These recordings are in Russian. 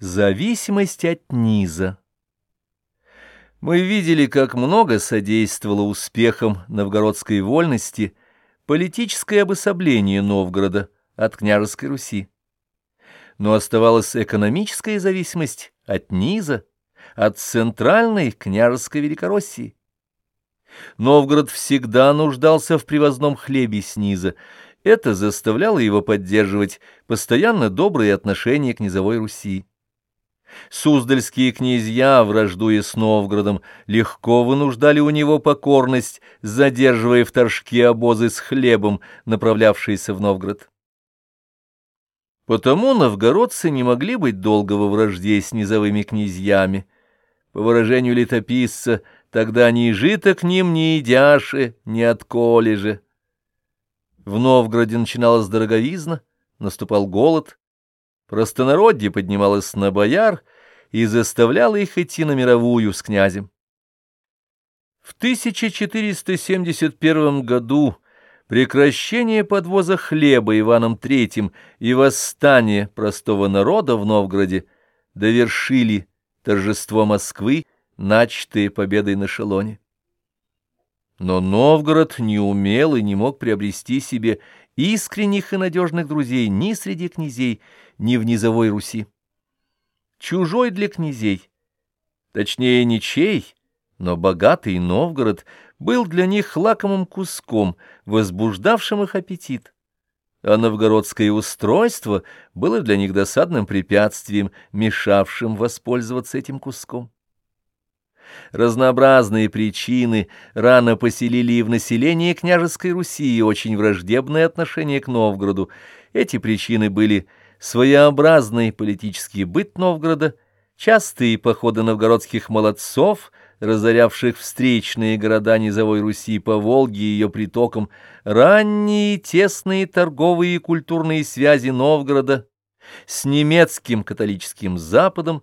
Зависимость от низа. Мы видели, как много содействовало успехам новгородской вольности политическое обособление Новгорода от княжеской Руси. Но оставалась экономическая зависимость от низа, от центральной княжеской Великороссии. Новгород всегда нуждался в привозном хлебе сниза. Это заставляло его поддерживать постоянно добрые отношения к низовой Руси. Суздальские князья, враждуя с Новгородом, легко вынуждали у него покорность, задерживая в Торжке обозы с хлебом, направлявшиеся в Новгород. Потому новгородцы не могли быть долго во вражде с низовыми князьями. По выражению летописца, тогда ни жито к ним, ни едяше, ни отколи же. В Новгороде начиналась дороговизна, наступал голод, Простонародье поднималось на бояр и заставляло их идти на мировую с князем. В 1471 году прекращение подвоза хлеба Иваном III и восстание простого народа в Новгороде довершили торжество Москвы, начатое победой на Шелоне. Но Новгород не умел и не мог приобрести себе искренних и надежных друзей ни среди князей, ни в низовой Руси. Чужой для князей, точнее ничей, но богатый Новгород был для них лакомым куском, возбуждавшим их аппетит. А новгородское устройство было для них досадным препятствием, мешавшим воспользоваться этим куском. Разнообразные причины рано поселили и в населении княжеской Руси очень враждебное отношение к Новгороду. Эти причины были своеобразный политический быт Новгорода, частые походы новгородских молодцов, разорявших встречные города низовой Руси по Волге и ее притокам, ранние тесные торговые и культурные связи Новгорода с немецким католическим Западом,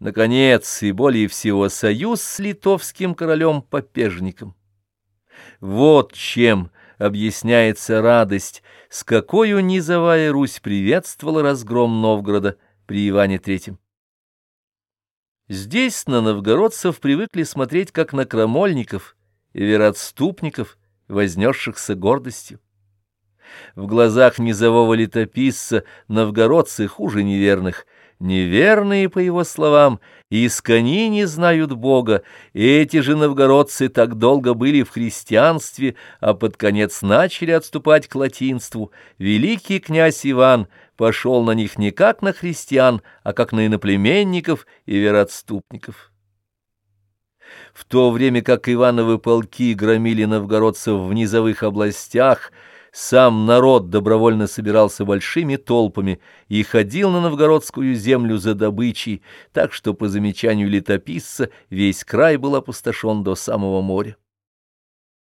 наконец, и более всего союз с литовским королем-попежником. Вот чем объясняется радость, с какой низовая Русь приветствовала разгром Новгорода при Иване III. Здесь на новгородцев привыкли смотреть как на крамольников и вероотступников, вознесшихся гордостью. В глазах низового летописца новгородцы хуже неверных — Неверные, по его словам, искони не знают Бога, эти же новгородцы так долго были в христианстве, а под конец начали отступать к латинству. Великий князь Иван пошел на них не как на христиан, а как на иноплеменников и вероотступников. В то время как Ивановы полки громили новгородцев в низовых областях, сам народ добровольно собирался большими толпами и ходил на новгородскую землю за добычей, так что, по замечанию летописца, весь край был опустошен до самого моря.